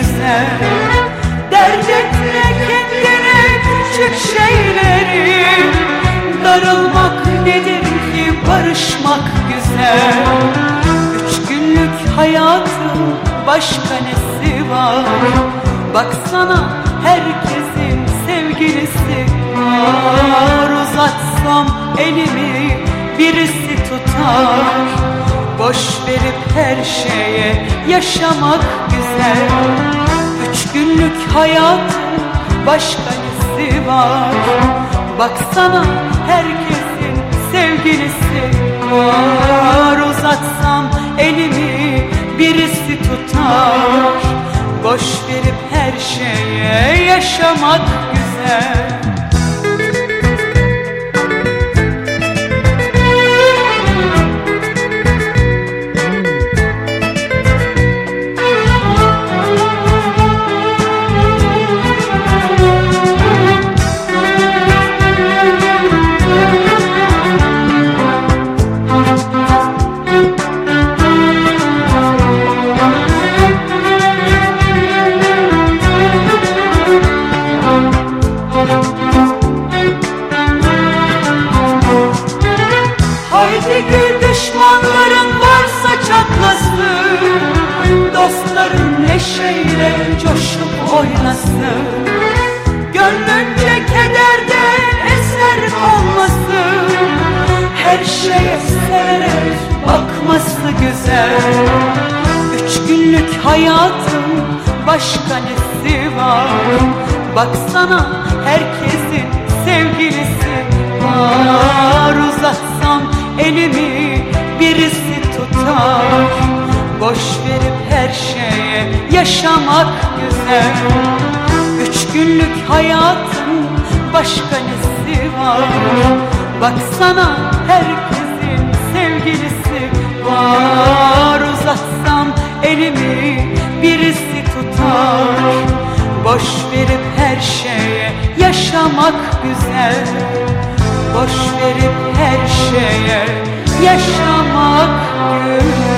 güzel. Dert etme kendine küçük şeyleri. Darılmak nedir ki barışmak güzel. Üç günlük hayatın başka nesi var? Baksana herkesin sevgilisi var. Uzatsam elimi birisi tutar Boş verip her şeye yaşamak güzel. Üç günlük hayatın başka nesi var? Baksana herkesin sevgilisi var. Uzatsam elimi birisi tutar. Boş verip her şeye yaşamak güzel Haydi gül düşmanların varsa çatlasın. Dostların neşeyle coşup oynasın. Gönlünce kederden eser olmasın Her şeye severek bakması güzel. Üç günlük hayatın başka nesi var Baksana herkesin sevgilisi. Var Uzatsam elimi birisi tutar. Boş verip her şeye yaşamak güzel. Üç günlük hayatın başka nesi var? Baksana herkesin sevgilisi. Var Uzatsam elimi yaşamak güzel. Boş verip her şeye yaşamak güzel